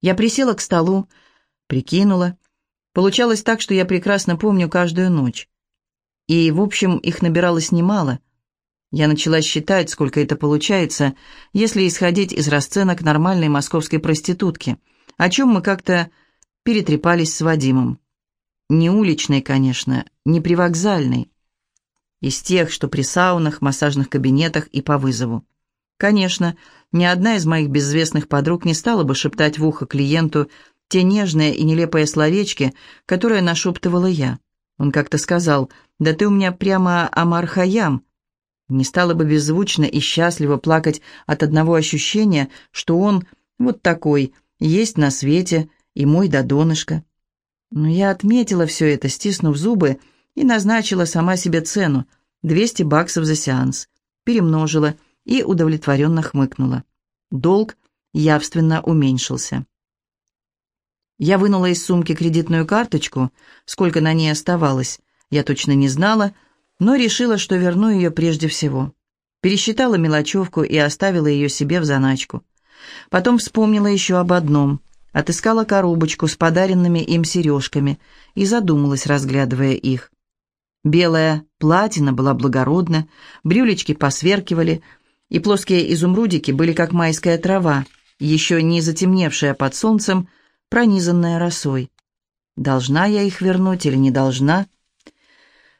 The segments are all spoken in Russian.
Я присела к столу, прикинула. Получалось так, что я прекрасно помню каждую ночь. И, в общем, их набиралось немало. Я начала считать, сколько это получается, если исходить из расценок нормальной московской проститутки, о чем мы как-то перетрепались с Вадимом. Не уличной, конечно, не привокзальной. Из тех, что при саунах, массажных кабинетах и по вызову. Конечно, ни одна из моих безвестных подруг не стала бы шептать в ухо клиенту те нежные и нелепые словечки, которые нашептывала я. Он как-то сказал, «Да ты у меня прямо Амар Хаям». Не стала бы беззвучно и счастливо плакать от одного ощущения, что он вот такой, есть на свете, и мой до донышка. Но я отметила все это, стиснув зубы, и назначила сама себе цену — 200 баксов за сеанс. Перемножила — и удовлетворенно хмыкнула. Долг явственно уменьшился. Я вынула из сумки кредитную карточку, сколько на ней оставалось, я точно не знала, но решила, что верну ее прежде всего. Пересчитала мелочевку и оставила ее себе в заначку. Потом вспомнила еще об одном. Отыскала коробочку с подаренными им сережками и задумалась, разглядывая их. Белая платина была благородна, брюлечки посверкивали, и плоские изумрудики были как майская трава, еще не затемневшая под солнцем, пронизанная росой. Должна я их вернуть или не должна?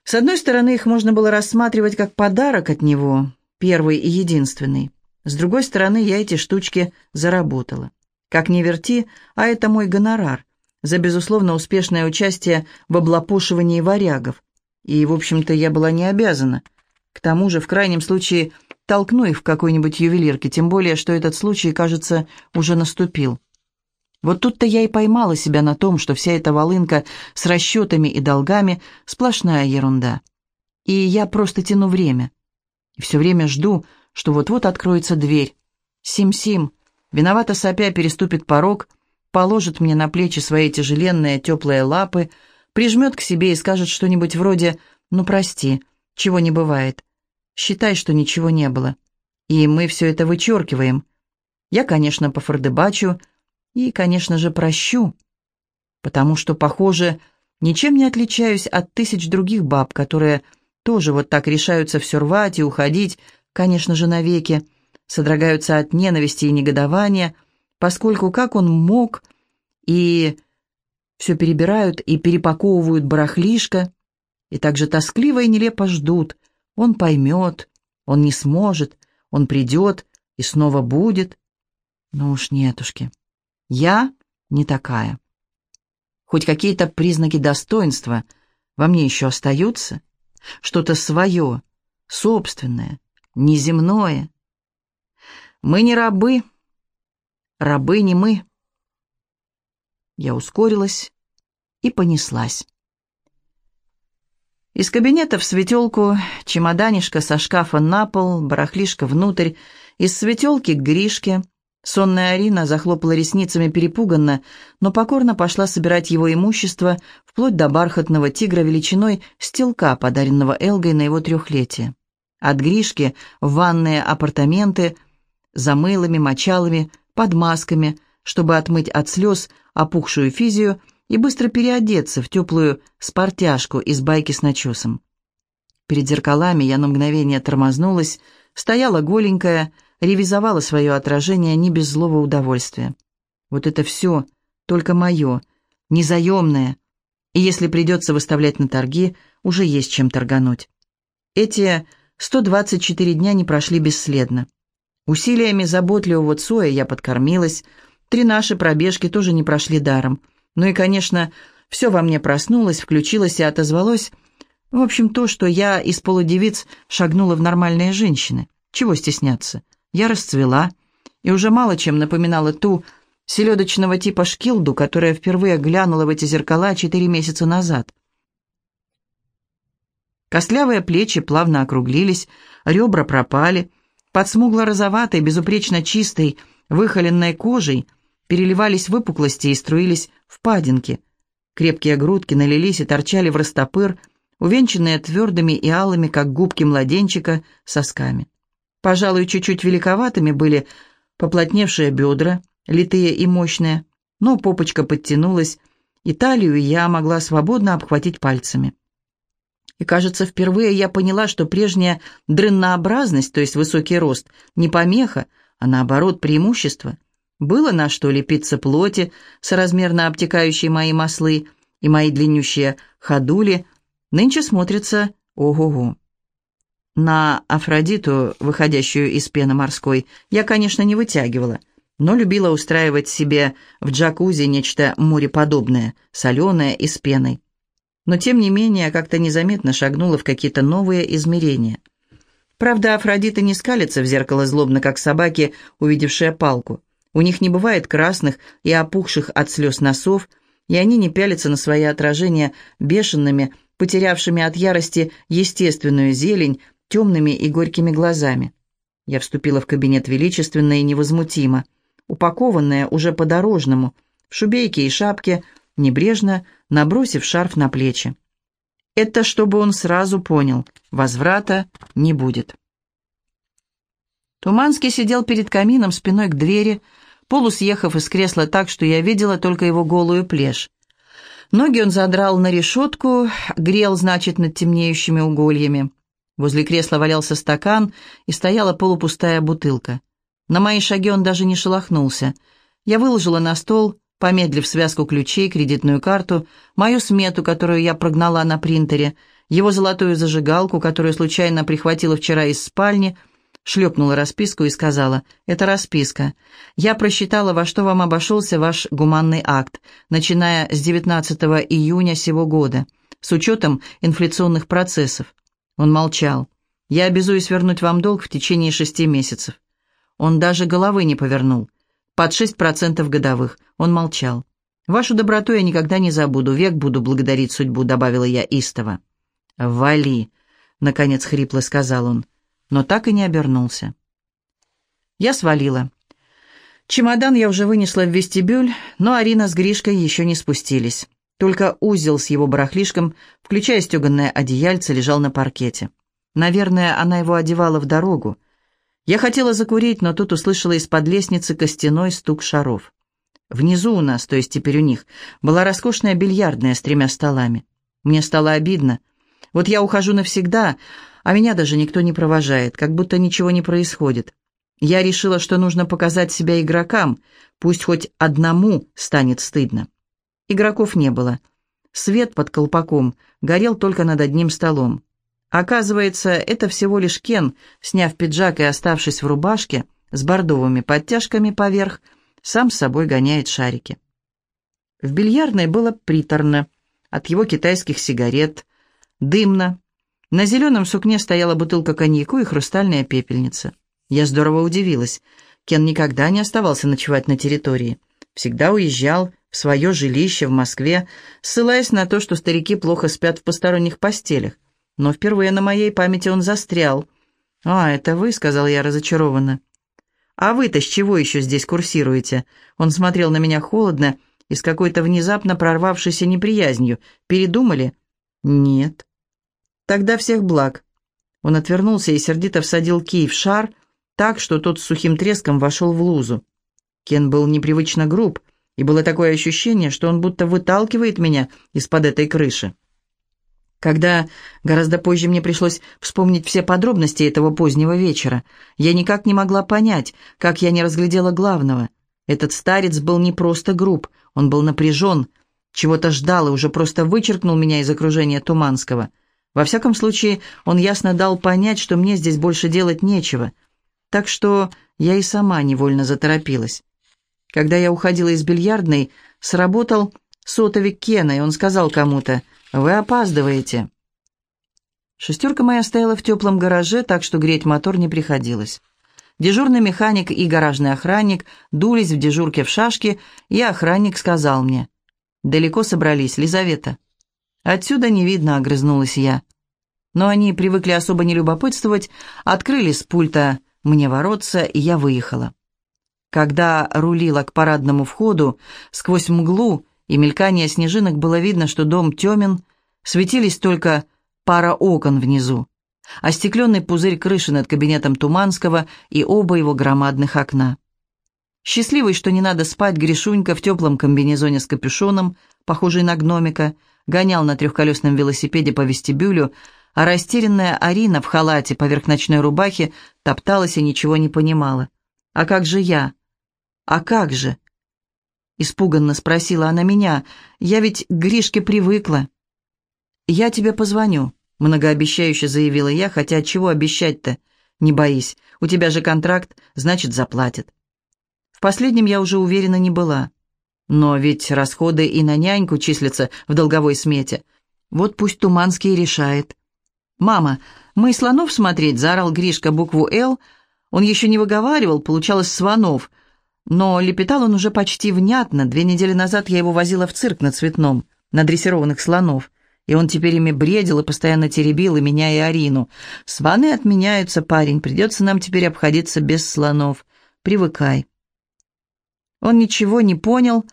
С одной стороны, их можно было рассматривать как подарок от него, первый и единственный. С другой стороны, я эти штучки заработала. Как ни верти, а это мой гонорар за, безусловно, успешное участие в облапошивании варягов. И, в общем-то, я была не обязана. К тому же, в крайнем случае, толкну их в какой-нибудь ювелирке, тем более, что этот случай, кажется, уже наступил. Вот тут-то я и поймала себя на том, что вся эта волынка с расчетами и долгами — сплошная ерунда. И я просто тяну время. Все время жду, что вот-вот откроется дверь. Сим-Сим, виновато сопя, переступит порог, положит мне на плечи свои тяжеленные теплые лапы, прижмет к себе и скажет что-нибудь вроде «Ну, прости, чего не бывает». Считай, что ничего не было. И мы все это вычеркиваем. Я, конечно, пофордебачу и, конечно же, прощу, потому что, похоже, ничем не отличаюсь от тысяч других баб, которые тоже вот так решаются все рвать и уходить, конечно же, навеки, содрогаются от ненависти и негодования, поскольку как он мог, и все перебирают и перепаковывают барахлишко, и также тоскливо и нелепо ждут, он поймет, он не сможет, он придет и снова будет. Ну уж нетушки, я не такая. Хоть какие-то признаки достоинства во мне еще остаются, что-то свое, собственное, неземное. Мы не рабы, рабы не мы. Я ускорилась и понеслась. Из кабинета в светелку, чемоданишка со шкафа на пол, барахлишка внутрь, из светелки к Гришке. Сонная Арина захлопала ресницами перепуганно, но покорно пошла собирать его имущество, вплоть до бархатного тигра величиной стелка, подаренного Элгой на его трехлетие. От Гришки в ванные апартаменты за мылами, мочалами, под масками, чтобы отмыть от слез опухшую физию – и быстро переодеться в теплую спортяжку из байки с начесом. Перед зеркалами я на мгновение тормознулась, стояла голенькая, ревизовала свое отражение не без злого удовольствия. Вот это все только мое, незаемное, и если придется выставлять на торги, уже есть чем торгануть. Эти 124 дня не прошли бесследно. Усилиями заботливого Цоя я подкормилась, три наши пробежки тоже не прошли даром — ну и, конечно, все во мне проснулось, включилось и отозвалось. В общем, то, что я из полудевиц шагнула в нормальные женщины. Чего стесняться? Я расцвела и уже мало чем напоминала ту селедочного типа шкилду, которая впервые глянула в эти зеркала четыре месяца назад. Костлявые плечи плавно округлились, ребра пропали, под смугло-розоватой, безупречно чистой, выхоленной кожей переливались выпуклости и струились впадинки. Крепкие грудки налились и торчали в растопыр, увенчанные твердыми и алыми, как губки младенчика, сосками. Пожалуй, чуть-чуть великоватыми были поплотневшие бедра, литые и мощные, но попочка подтянулась, и талию я могла свободно обхватить пальцами. И, кажется, впервые я поняла, что прежняя дрыннообразность, то есть высокий рост, не помеха, а наоборот преимущество. Было на что лепиться плоти, соразмерно обтекающие мои маслы, и мои длиннющие ходули нынче смотрятся ого-го. На Афродиту, выходящую из пены морской, я, конечно, не вытягивала, но любила устраивать себе в джакузи нечто мореподобное, соленое и с пеной. Но, тем не менее, как-то незаметно шагнула в какие-то новые измерения. Правда, Афродита не скалится в зеркало злобно, как собаки, увидевшие палку. У них не бывает красных и опухших от слез носов, и они не пялятся на свои отражения бешеными, потерявшими от ярости естественную зелень, темными и горькими глазами. Я вступила в кабинет величественно и невозмутимо, упакованная уже по-дорожному, в шубейке и шапке, небрежно набросив шарф на плечи. Это чтобы он сразу понял, возврата не будет. Туманский сидел перед камином спиной к двери, полусъехав из кресла так, что я видела только его голую плешь. Ноги он задрал на решетку, грел, значит, над темнеющими угольями. Возле кресла валялся стакан и стояла полупустая бутылка. На мои шаги он даже не шелохнулся. Я выложила на стол, помедлив связку ключей, кредитную карту, мою смету, которую я прогнала на принтере, его золотую зажигалку, которую случайно прихватила вчера из спальни, шлепнула расписку и сказала, «Это расписка. Я просчитала, во что вам обошелся ваш гуманный акт, начиная с 19 июня сего года, с учетом инфляционных процессов. Он молчал. «Я обязуюсь вернуть вам долг в течение шести месяцев». Он даже головы не повернул. Под шесть процентов годовых. Он молчал. «Вашу доброту я никогда не забуду, век буду благодарить судьбу», — добавила я истово. «Вали», — наконец хрипло сказал он, но так и не обернулся. Я свалила. Чемодан я уже вынесла в вестибюль, но Арина с Гришкой еще не спустились. Только узел с его барахлишком, включая стеганное одеяльце, лежал на паркете. Наверное, она его одевала в дорогу. Я хотела закурить, но тут услышала из-под лестницы костяной стук шаров. Внизу у нас, то есть теперь у них, была роскошная бильярдная с тремя столами. Мне стало обидно. Вот я ухожу навсегда, а меня даже никто не провожает, как будто ничего не происходит. Я решила, что нужно показать себя игрокам, пусть хоть одному станет стыдно. Игроков не было. Свет под колпаком горел только над одним столом. Оказывается, это всего лишь Кен, сняв пиджак и оставшись в рубашке, с бордовыми подтяжками поверх, сам с собой гоняет шарики. В бильярдной было приторно, от его китайских сигарет, дымно. На зеленом сукне стояла бутылка коньяку и хрустальная пепельница. Я здорово удивилась. Кен никогда не оставался ночевать на территории. Всегда уезжал в свое жилище в Москве, ссылаясь на то, что старики плохо спят в посторонних постелях. Но впервые на моей памяти он застрял. «А, это вы», — сказал я разочарованно. «А вы-то с чего еще здесь курсируете?» Он смотрел на меня холодно и с какой-то внезапно прорвавшейся неприязнью. «Передумали?» «Нет». «Тогда всех благ». Он отвернулся и сердито всадил кий в шар так, что тот с сухим треском вошел в лузу. Кен был непривычно груб, и было такое ощущение, что он будто выталкивает меня из-под этой крыши. Когда гораздо позже мне пришлось вспомнить все подробности этого позднего вечера, я никак не могла понять, как я не разглядела главного. Этот старец был не просто груб, он был напряжен, чего-то ждал и уже просто вычеркнул меня из окружения Туманского. Во всяком случае, он ясно дал понять, что мне здесь больше делать нечего. Так что я и сама невольно заторопилась. Когда я уходила из бильярдной, сработал сотовик Кена, и он сказал кому-то «Вы опаздываете». Шестерка моя стояла в теплом гараже, так что греть мотор не приходилось. Дежурный механик и гаражный охранник дулись в дежурке в шашки, и охранник сказал мне «Далеко собрались, Лизавета?» «Отсюда не видно», — огрызнулась я. Но они привыкли особо не любопытствовать, открыли с пульта мне воротца, и я выехала. Когда рулила к парадному входу, сквозь мглу и мелькание снежинок было видно, что дом темен, светились только пара окон внизу, остекленный пузырь крыши над кабинетом Туманского и оба его громадных окна. Счастливый, что не надо спать, Гришунька в теплом комбинезоне с капюшоном, похожий на гномика, гонял на трехколесном велосипеде по вестибюлю, а растерянная Арина в халате поверх ночной рубахи топталась и ничего не понимала. «А как же я? А как же?» Испуганно спросила она меня. «Я ведь к Гришке привыкла». «Я тебе позвоню», — многообещающе заявила я, хотя чего обещать-то? Не боись, у тебя же контракт, значит, заплатят. В последнем я уже уверена не была. Но ведь расходы и на няньку числятся в долговой смете. Вот пусть Туманский решает. «Мама, мы слонов смотреть?» — заорал Гришка букву «Л». Он еще не выговаривал, получалось «сванов». Но лепетал он уже почти внятно. Две недели назад я его возила в цирк на Цветном, на дрессированных слонов. И он теперь ими бредил и постоянно теребил и меня, и Арину. «Сваны отменяются, парень, придется нам теперь обходиться без слонов. Привыкай». Он ничего не понял.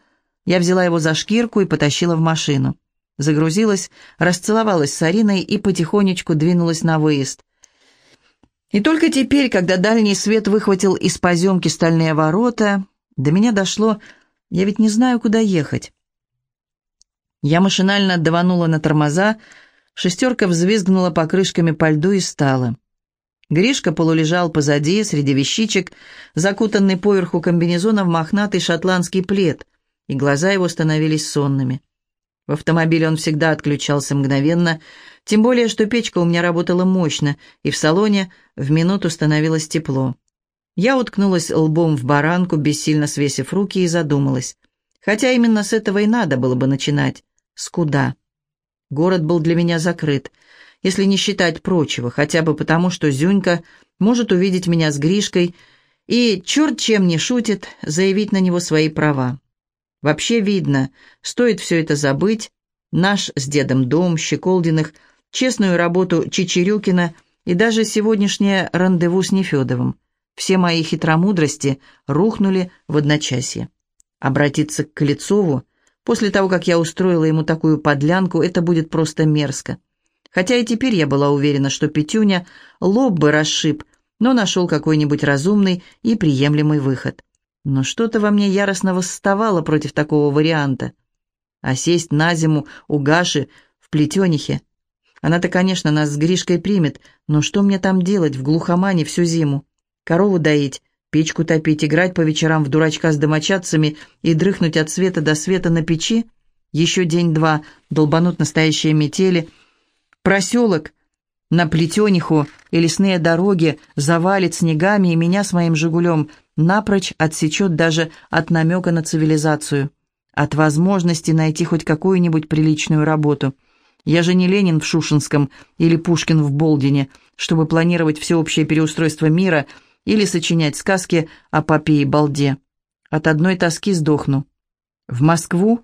Я взяла его за шкирку и потащила в машину. Загрузилась, расцеловалась с Ариной и потихонечку двинулась на выезд. И только теперь, когда дальний свет выхватил из поземки стальные ворота, до меня дошло, я ведь не знаю, куда ехать. Я машинально даванула на тормоза, шестерка взвизгнула покрышками по льду и стала. Гришка полулежал позади, среди вещичек, закутанный поверху комбинезона в мохнатый шотландский плед, и глаза его становились сонными. В автомобиле он всегда отключался мгновенно, тем более, что печка у меня работала мощно, и в салоне в минуту становилось тепло. Я уткнулась лбом в баранку, бессильно свесив руки, и задумалась. Хотя именно с этого и надо было бы начинать. С куда? Город был для меня закрыт если не считать прочего, хотя бы потому, что Зюнька может увидеть меня с Гришкой и, черт чем не шутит, заявить на него свои права. Вообще видно, стоит все это забыть, наш с дедом дом, Щеколдиных, честную работу Чечерюкина и даже сегодняшнее рандеву с Нефедовым. Все мои хитромудрости рухнули в одночасье. Обратиться к Колецову, после того, как я устроила ему такую подлянку, это будет просто мерзко. Хотя и теперь я была уверена, что Петюня лоб бы расшиб, но нашел какой-нибудь разумный и приемлемый выход. Но что-то во мне яростно восставало против такого варианта. А сесть на зиму у Гаши в плетенихе. Она-то, конечно, нас с Гришкой примет, но что мне там делать в глухомане всю зиму? Корову доить, печку топить, играть по вечерам в дурачка с домочадцами и дрыхнуть от света до света на печи? Еще день-два долбанут настоящие метели — Проселок на плетениху и лесные дороги завалит снегами, и меня с моим «Жигулем» напрочь отсечет даже от намека на цивилизацию, от возможности найти хоть какую-нибудь приличную работу. Я же не Ленин в Шушинском или Пушкин в Болдине, чтобы планировать всеобщее переустройство мира или сочинять сказки о папе и балде. От одной тоски сдохну. В Москву?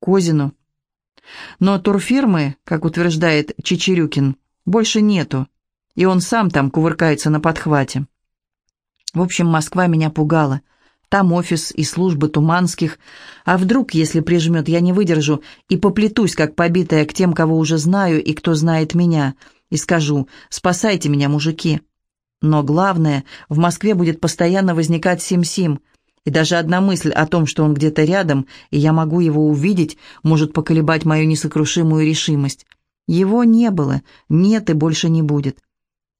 Козину. Но турфирмы, как утверждает Чечерюкин, больше нету, и он сам там кувыркается на подхвате. В общем, Москва меня пугала. Там офис и службы Туманских. А вдруг, если прижмет, я не выдержу и поплетусь, как побитая, к тем, кого уже знаю и кто знает меня, и скажу «Спасайте меня, мужики». Но главное, в Москве будет постоянно возникать Сим-Сим – и даже одна мысль о том, что он где-то рядом, и я могу его увидеть, может поколебать мою несокрушимую решимость. Его не было, нет и больше не будет.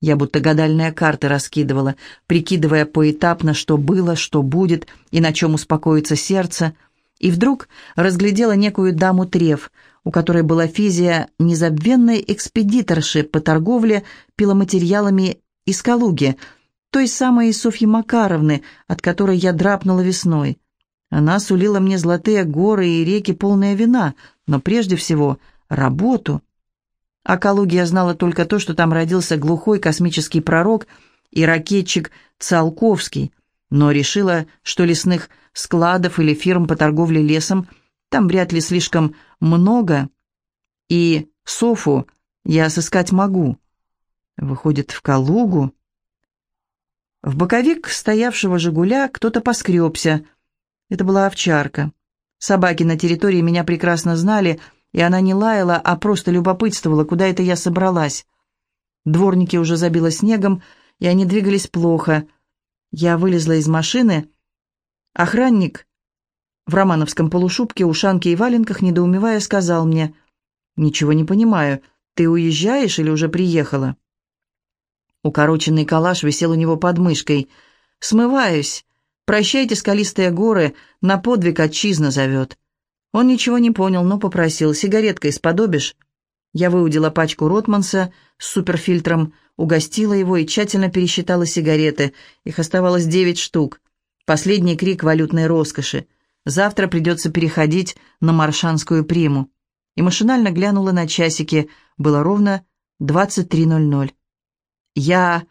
Я будто гадальные карты раскидывала, прикидывая поэтапно, что было, что будет, и на чем успокоится сердце, и вдруг разглядела некую даму Трев, у которой была физия незабвенной экспедиторши по торговле пиломатериалами из Калуги – той самой Софьи Макаровны, от которой я драпнула весной. Она сулила мне золотые горы и реки, полные вина, но прежде всего работу. О Калуге я знала только то, что там родился глухой космический пророк и ракетчик Циолковский, но решила, что лесных складов или фирм по торговле лесом там вряд ли слишком много, и Софу я сыскать могу. Выходит, в Калугу... В боковик стоявшего «Жигуля» кто-то поскребся. Это была овчарка. Собаки на территории меня прекрасно знали, и она не лаяла, а просто любопытствовала, куда это я собралась. Дворники уже забило снегом, и они двигались плохо. Я вылезла из машины, Охранник в романовском полушубке, ушанке и валенках, недоумевая, сказал мне, «Ничего не понимаю, ты уезжаешь или уже приехала?» Укороченный калаш висел у него под мышкой. «Смываюсь. Прощайте, скалистые горы, на подвиг отчизна зовет». Он ничего не понял, но попросил, «Сигареткой сподобишь?» Я выудила пачку Ротманса с суперфильтром, угостила его и тщательно пересчитала сигареты. Их оставалось девять штук. Последний крик валютной роскоши. Завтра придется переходить на маршанскую приму. И машинально глянула на часики. Было ровно 23.00. Я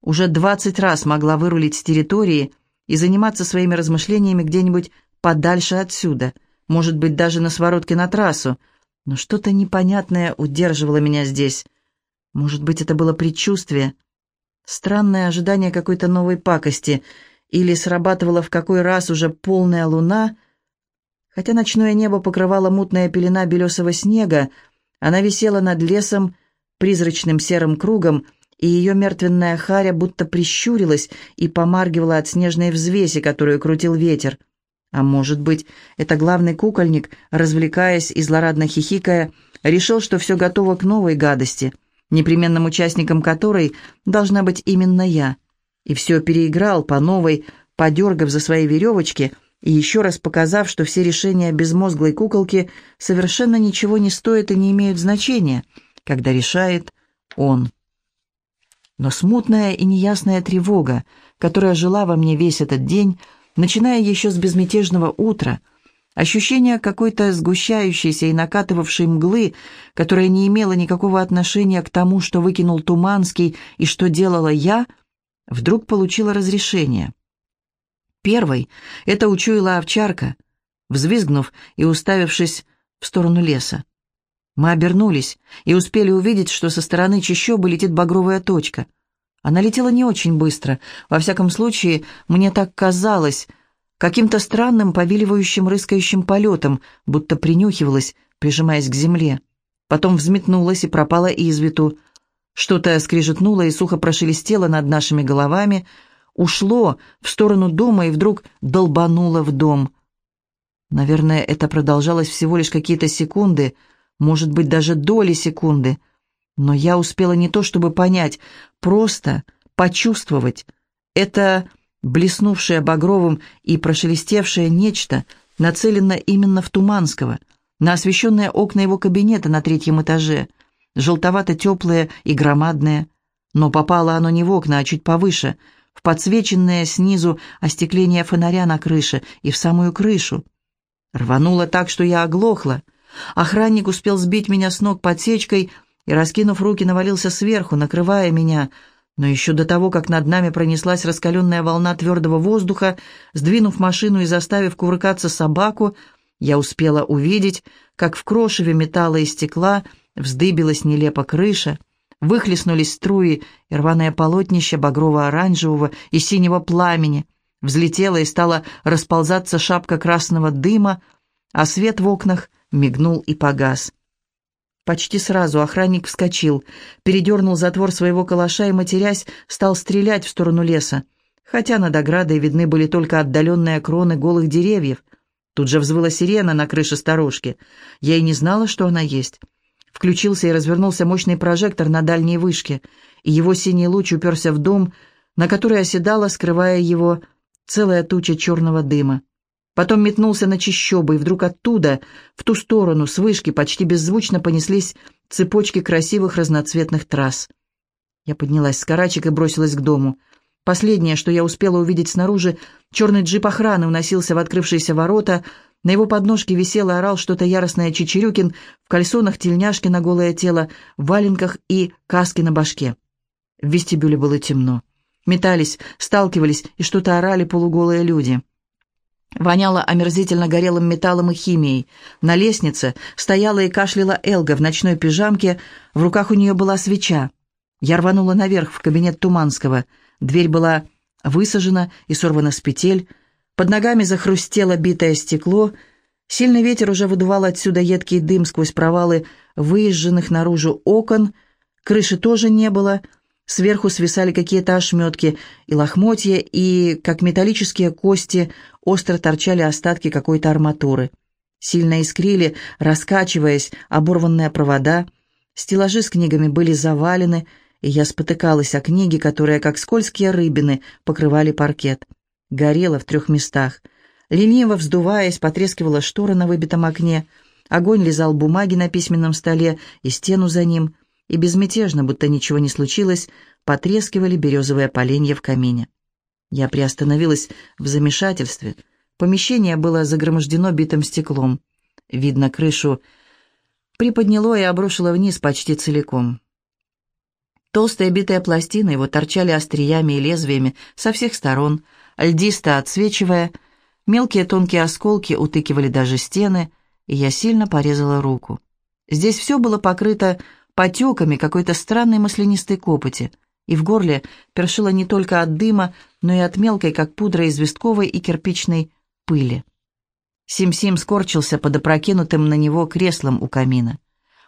уже двадцать раз могла вырулить с территории и заниматься своими размышлениями где-нибудь подальше отсюда, может быть, даже на своротке на трассу, но что-то непонятное удерживало меня здесь. Может быть, это было предчувствие, странное ожидание какой-то новой пакости — или срабатывала в какой раз уже полная луна, хотя ночное небо покрывала мутная пелена белесого снега, она висела над лесом призрачным серым кругом, и ее мертвенная харя будто прищурилась и помаргивала от снежной взвеси, которую крутил ветер. А может быть, это главный кукольник, развлекаясь и злорадно хихикая, решил, что все готово к новой гадости, непременным участником которой должна быть именно я — и все переиграл по новой, подергав за свои веревочки и еще раз показав, что все решения безмозглой куколки совершенно ничего не стоят и не имеют значения, когда решает он. Но смутная и неясная тревога, которая жила во мне весь этот день, начиная еще с безмятежного утра, ощущение какой-то сгущающейся и накатывавшей мглы, которая не имела никакого отношения к тому, что выкинул Туманский и что делала я — вдруг получила разрешение. Первой это учуяла овчарка, взвизгнув и уставившись в сторону леса. Мы обернулись и успели увидеть, что со стороны чащобы летит багровая точка. Она летела не очень быстро, во всяком случае, мне так казалось, каким-то странным повиливающим рыскающим полетом, будто принюхивалась, прижимаясь к земле. Потом взметнулась и пропала из виду, что-то скрижетнуло и сухо прошелестело над нашими головами, ушло в сторону дома и вдруг долбануло в дом. Наверное, это продолжалось всего лишь какие-то секунды, может быть, даже доли секунды. Но я успела не то чтобы понять, просто почувствовать. Это блеснувшее багровым и прошелестевшее нечто нацелено именно в Туманского, на освещенные окна его кабинета на третьем этаже — желтовато-теплое и громадное, но попало оно не в окна, а чуть повыше, в подсвеченное снизу остекление фонаря на крыше и в самую крышу. Рвануло так, что я оглохла. Охранник успел сбить меня с ног подсечкой и, раскинув руки, навалился сверху, накрывая меня, но еще до того, как над нами пронеслась раскаленная волна твердого воздуха, сдвинув машину и заставив кувыркаться собаку, я успела увидеть, как в крошеве металла и стекла Вздыбилась нелепо крыша, выхлестнулись струи и рваное полотнище багрово-оранжевого и синего пламени, взлетела и стала расползаться шапка красного дыма, а свет в окнах мигнул и погас. Почти сразу охранник вскочил, передернул затвор своего калаша и, матерясь, стал стрелять в сторону леса, хотя над оградой видны были только отдаленные кроны голых деревьев. Тут же взвыла сирена на крыше сторожки. Я и не знала, что она есть. Включился и развернулся мощный прожектор на дальней вышке, и его синий луч уперся в дом, на который оседала, скрывая его, целая туча черного дыма. Потом метнулся на чищобы, и вдруг оттуда, в ту сторону, с вышки, почти беззвучно понеслись цепочки красивых разноцветных трасс. Я поднялась с карачек и бросилась к дому. Последнее, что я успела увидеть снаружи, черный джип охраны уносился в открывшиеся ворота — на его подножке висел и орал что-то яростное Чечерюкин в кальсонах, тельняшке на голое тело, в валенках и каске на башке. В вестибюле было темно. Метались, сталкивались и что-то орали полуголые люди. Воняло омерзительно горелым металлом и химией. На лестнице стояла и кашляла Элга в ночной пижамке, в руках у нее была свеча. Я рванула наверх в кабинет Туманского. Дверь была высажена и сорвана с петель, под ногами захрустело битое стекло, сильный ветер уже выдувал отсюда едкий дым сквозь провалы выезженных наружу окон, крыши тоже не было, Сверху свисали какие-то ошметки и лохмотья, и, как металлические кости, остро торчали остатки какой-то арматуры. Сильно искрили, раскачиваясь, оборванные провода. Стеллажи с книгами были завалены, и я спотыкалась о книги, которые, как скользкие рыбины, покрывали паркет. Горело в трех местах. Лениво вздуваясь, потрескивала штора на выбитом окне. Огонь лизал бумаги на письменном столе и стену за ним — и безмятежно, будто ничего не случилось, потрескивали березовые поленья в камине. Я приостановилась в замешательстве. Помещение было загромождено битым стеклом. Видно, крышу приподняло и обрушило вниз почти целиком. Толстые битые пластины его торчали остриями и лезвиями со всех сторон, льдисто отсвечивая, мелкие тонкие осколки утыкивали даже стены, и я сильно порезала руку. Здесь все было покрыто потеками какой-то странной маслянистой копоти, и в горле першило не только от дыма, но и от мелкой, как пудра известковой и кирпичной пыли. Сим-Сим скорчился под опрокинутым на него креслом у камина.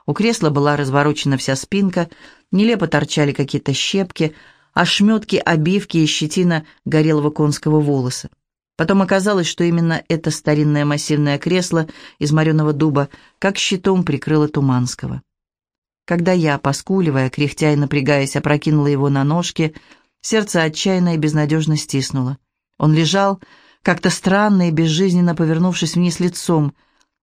У кресла была разворочена вся спинка, нелепо торчали какие-то щепки, ошметки, обивки и щетина горелого конского волоса. Потом оказалось, что именно это старинное массивное кресло из мореного дуба как щитом прикрыло Туманского. Когда я, поскуливая, кряхтя и напрягаясь, опрокинула его на ножки, сердце отчаянно и безнадежно стиснуло. Он лежал, как-то странно и безжизненно повернувшись вниз лицом,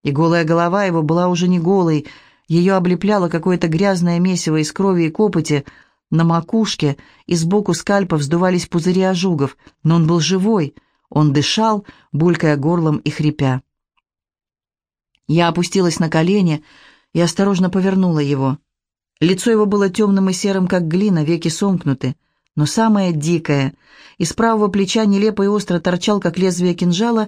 и голая голова его была уже не голой, ее облепляло какое-то грязное месиво из крови и копоти, на макушке и сбоку скальпа вздувались пузыри ожогов, но он был живой, он дышал, булькая горлом и хрипя. Я опустилась на колени и осторожно повернула его. Лицо его было темным и серым, как глина, веки сомкнуты. Но самое дикое, из правого плеча нелепо и остро торчал, как лезвие кинжала,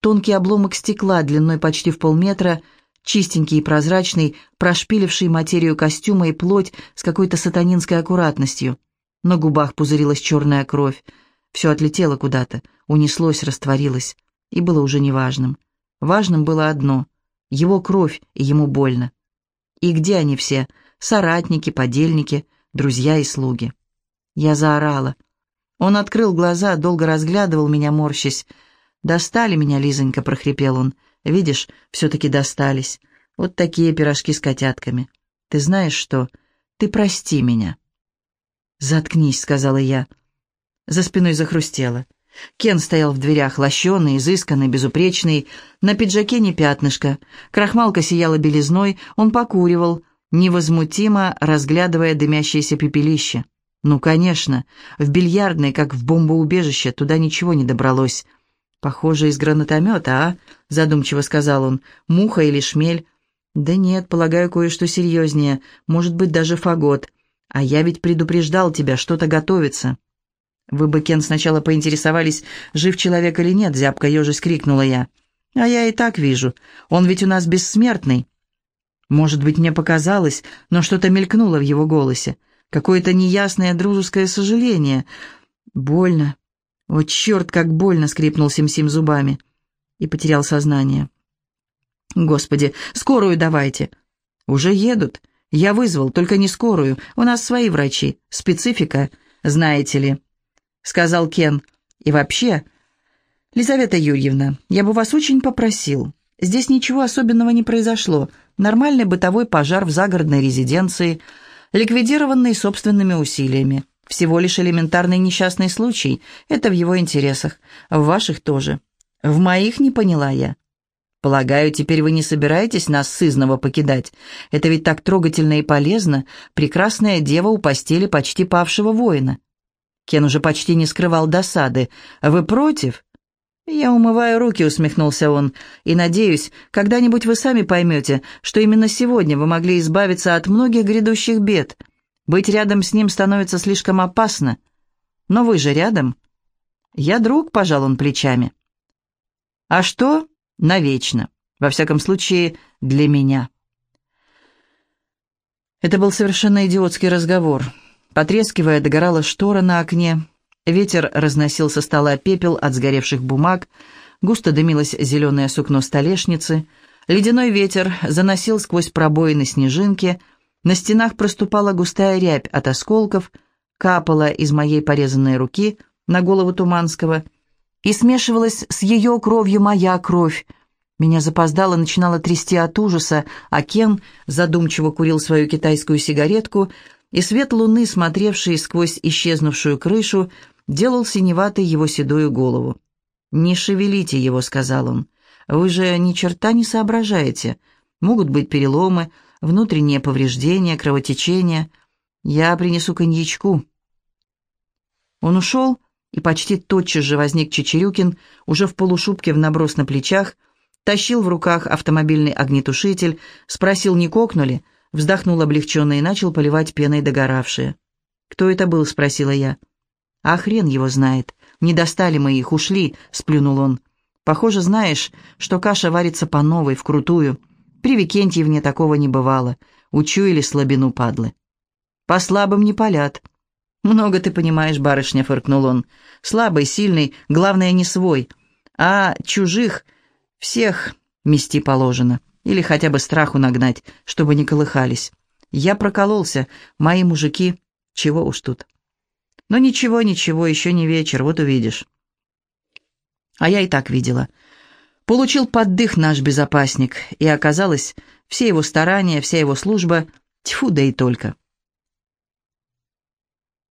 тонкий обломок стекла длиной почти в полметра, чистенький и прозрачный, прошпиливший материю костюма и плоть с какой-то сатанинской аккуратностью. На губах пузырилась черная кровь. Все отлетело куда-то, унеслось, растворилось, и было уже неважным. Важным было одно — его кровь, и ему больно. И где они все — соратники, подельники, друзья и слуги. Я заорала. Он открыл глаза, долго разглядывал меня, морщась. «Достали меня, Лизонька», — прохрипел он. «Видишь, все-таки достались. Вот такие пирожки с котятками. Ты знаешь что? Ты прости меня». «Заткнись», — сказала я. За спиной захрустело. Кен стоял в дверях, лощеный, изысканный, безупречный. На пиджаке не пятнышко. Крахмалка сияла белизной, он покуривал, невозмутимо разглядывая дымящееся пепелище. «Ну, конечно, в бильярдной, как в бомбоубежище, туда ничего не добралось. Похоже, из гранатомета, а?» — задумчиво сказал он. «Муха или шмель?» «Да нет, полагаю, кое-что серьезнее. Может быть, даже фагот. А я ведь предупреждал тебя, что-то готовится». «Вы бы, Кен, сначала поинтересовались, жив человек или нет?» — зябко ежись крикнула я. «А я и так вижу. Он ведь у нас бессмертный». Может быть, мне показалось, но что-то мелькнуло в его голосе. Какое-то неясное дружеское сожаление. Больно. О, черт, как больно, скрипнул Сим-Сим зубами. И потерял сознание. Господи, скорую давайте. Уже едут. Я вызвал, только не скорую. У нас свои врачи. Специфика, знаете ли. Сказал Кен. И вообще, Лизавета Юрьевна, я бы вас очень попросил. Здесь ничего особенного не произошло. Нормальный бытовой пожар в загородной резиденции, ликвидированный собственными усилиями. Всего лишь элементарный несчастный случай. Это в его интересах. В ваших тоже. В моих не поняла я. Полагаю, теперь вы не собираетесь нас сызново покидать. Это ведь так трогательно и полезно. Прекрасная дева у постели почти павшего воина. Кен уже почти не скрывал досады. Вы против? «Я умываю руки», — усмехнулся он, — «и надеюсь, когда-нибудь вы сами поймете, что именно сегодня вы могли избавиться от многих грядущих бед. Быть рядом с ним становится слишком опасно. Но вы же рядом». «Я друг», — пожал он плечами. «А что? Навечно. Во всяком случае, для меня». Это был совершенно идиотский разговор. Потрескивая, догорала штора на окне, Ветер разносил со стола пепел от сгоревших бумаг, густо дымилось зеленое сукно столешницы, ледяной ветер заносил сквозь пробоины снежинки, на стенах проступала густая рябь от осколков, капала из моей порезанной руки на голову Туманского и смешивалась с ее кровью моя кровь. Меня запоздало, начинало трясти от ужаса, а Кен задумчиво курил свою китайскую сигаретку, и свет луны, смотревший сквозь исчезнувшую крышу, делал синеватой его седую голову. «Не шевелите его», — сказал он. «Вы же ни черта не соображаете. Могут быть переломы, внутренние повреждения, кровотечение. Я принесу коньячку». Он ушел, и почти тотчас же возник Чечерюкин, уже в полушубке в наброс на плечах, тащил в руках автомобильный огнетушитель, спросил, не кокнули, вздохнул облегченно и начал поливать пеной догоравшие. «Кто это был?» — спросила я. «А хрен его знает. Не достали мы их, ушли», — сплюнул он. «Похоже, знаешь, что каша варится по новой, вкрутую. При Викентьевне такого не бывало. Учуяли слабину падлы». «По слабым не палят». «Много ты понимаешь, барышня», — фыркнул он. «Слабый, сильный, главное, не свой. А чужих всех мести положено. Или хотя бы страху нагнать, чтобы не колыхались. Я прокололся, мои мужики, чего уж тут». Но ничего, ничего, еще не вечер, вот увидишь. А я и так видела. Получил поддых наш безопасник, и оказалось, все его старания, вся его служба, тьфу, да и только.